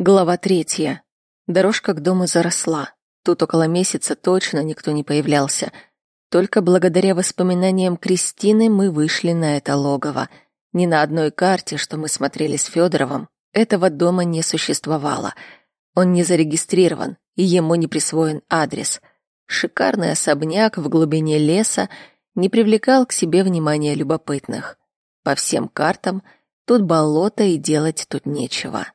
Глава третья. Дорожка к дому заросла. Тут около месяца точно никто не появлялся. Только благодаря воспоминаниям Кристины мы вышли на это логово. Ни на одной карте, что мы смотрели с Федоровым, этого дома не существовало. Он не зарегистрирован, и ему не присвоен адрес. Шикарный особняк в глубине леса не привлекал к себе внимания любопытных. По всем картам тут болото и делать тут нечего.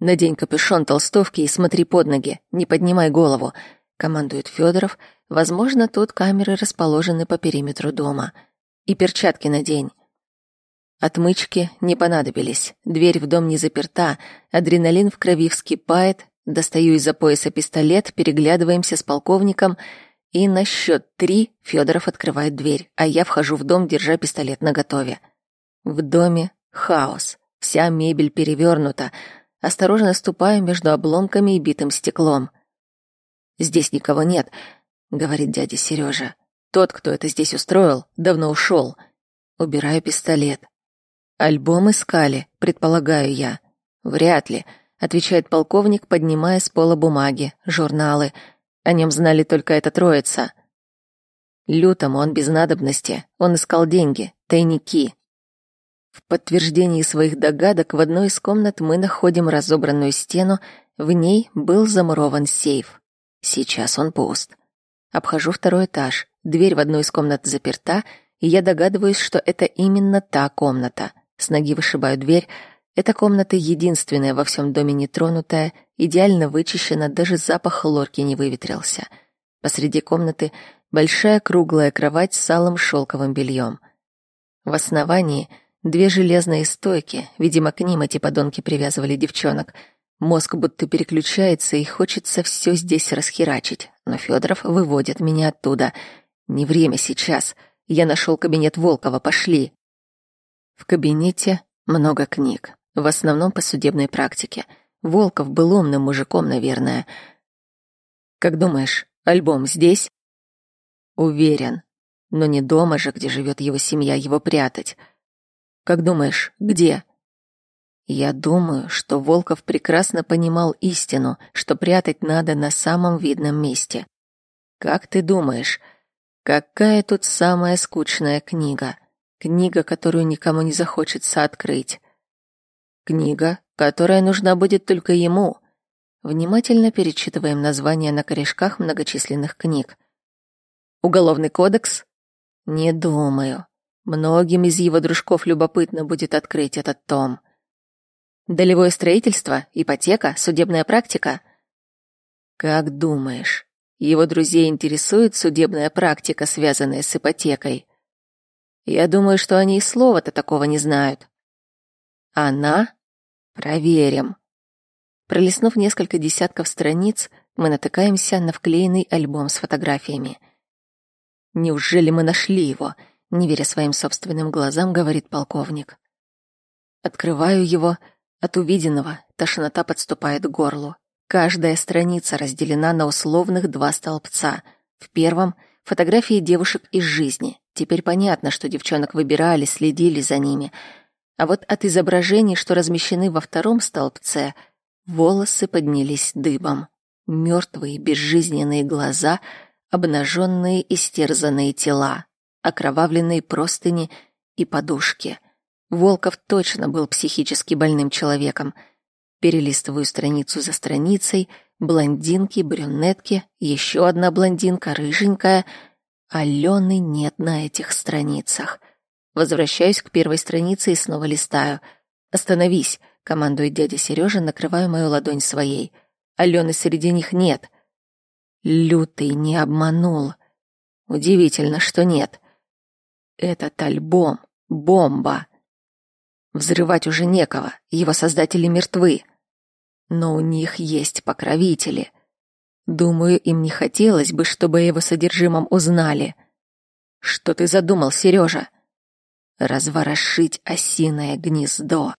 «Надень капюшон толстовки и смотри под ноги, не поднимай голову», — командует Федоров. «Возможно, тут камеры расположены по периметру дома. И перчатки надень». Отмычки не понадобились. Дверь в дом не заперта, адреналин в крови вскипает. Достаю из-за пояса пистолет, переглядываемся с полковником, и на счет три Федоров открывает дверь, а я вхожу в дом, держа пистолет наготове. В доме хаос. Вся мебель перевернута, осторожно ступаю между обломками и битым стеклом. «Здесь никого нет», — говорит дядя Сережа. «Тот, кто это здесь устроил, давно ушел. Убираю пистолет. «Альбом искали, предполагаю я». «Вряд ли», — отвечает полковник, поднимая с пола бумаги, журналы. О нем знали только эта троица. Лютому он без надобности. Он искал деньги, тайники. В подтверждении своих догадок в одной из комнат мы находим разобранную стену, в ней был замурован сейф. Сейчас он пуст. Обхожу второй этаж. Дверь в одну из комнат заперта, и я догадываюсь, что это именно та комната. С ноги вышибаю дверь. Эта комната единственная во всем доме нетронутая, идеально вычищена, даже запах хлорки не выветрился. Посреди комнаты большая круглая кровать с алым шелковым бельем. В основании — Две железные стойки, видимо, к ним эти подонки привязывали девчонок. Мозг будто переключается и хочется все здесь расхерачить. Но Федоров выводит меня оттуда. Не время сейчас. Я нашел кабинет Волкова, пошли. В кабинете много книг, в основном по судебной практике. Волков был умным мужиком, наверное. Как думаешь, альбом здесь? Уверен. Но не дома же, где живет его семья, его прятать. Как думаешь, где? Я думаю, что Волков прекрасно понимал истину, что прятать надо на самом видном месте. Как ты думаешь, какая тут самая скучная книга? Книга, которую никому не захочется открыть. Книга, которая нужна будет только ему. Внимательно перечитываем названия на корешках многочисленных книг. Уголовный кодекс? Не думаю. Многим из его дружков любопытно будет открыть этот том. Долевое строительство, ипотека, судебная практика. Как думаешь, его друзей интересует судебная практика, связанная с ипотекой? Я думаю, что они и слова-то такого не знают. Она? Проверим. Пролистнув несколько десятков страниц, мы натыкаемся на вклеенный альбом с фотографиями. Неужели мы нашли его? Не веря своим собственным глазам, говорит полковник. Открываю его. От увиденного тошнота подступает к горлу. Каждая страница разделена на условных два столбца. В первом — фотографии девушек из жизни. Теперь понятно, что девчонок выбирали, следили за ними. А вот от изображений, что размещены во втором столбце, волосы поднялись дыбом. Мертвые, безжизненные глаза, обнаженные, истерзанные тела окровавленные простыни и подушки. Волков точно был психически больным человеком. Перелистываю страницу за страницей, блондинки, брюнетки, еще одна блондинка, рыженькая. Алены нет на этих страницах. Возвращаюсь к первой странице и снова листаю. «Остановись», — командует дядя Сережа, накрываю мою ладонь своей. Алены среди них нет. Лютый не обманул. Удивительно, что нет. Этот альбом — бомба. Взрывать уже некого, его создатели мертвы. Но у них есть покровители. Думаю, им не хотелось бы, чтобы его содержимом узнали. Что ты задумал, Сережа? Разворошить осиное гнездо.